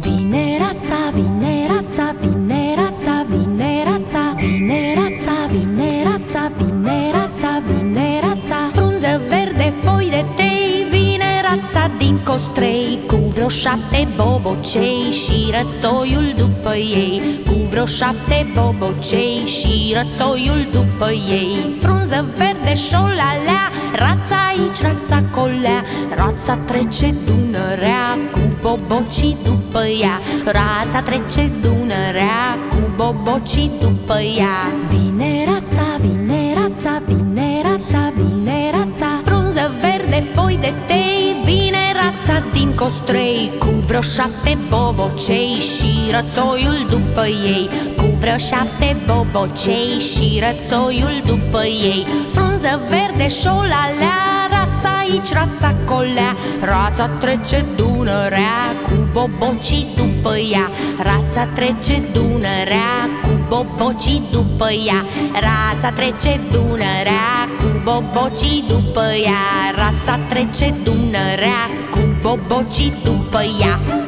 Vine rața, vine rața, vine rața, vine rața Vine rața, vine rața, vine rața, vine rața Frunză verde, foi de tei, vine rața din costrei Cu vreo șapte bobocei și rățoiul după ei. Cu vreo șapte bobocei și rățoiul după ei. Frunză verde, șolalea, rața aici, rața colea Rața trece Dunărea cu bobocii după ea. Rața trece Dunărea cu bobocii după ea. Vine rața, vine rața, vine rața, vine rața. Frunză verde, foi de tei, vine rața din costrei Cu vreo șapte bobocei și rățoiul după ei. Cu vreo șapte bobocei și rățoiul după ei. Frunză verde, șolalea, rața aici, rața colea Rața trece Dunărea cu bobocii după ea. Rața trece Dunărea cu bobocii după ea. Rața trece Dunărea cu bobocii după ea. Rața trece Dunărea cu bobocii după ea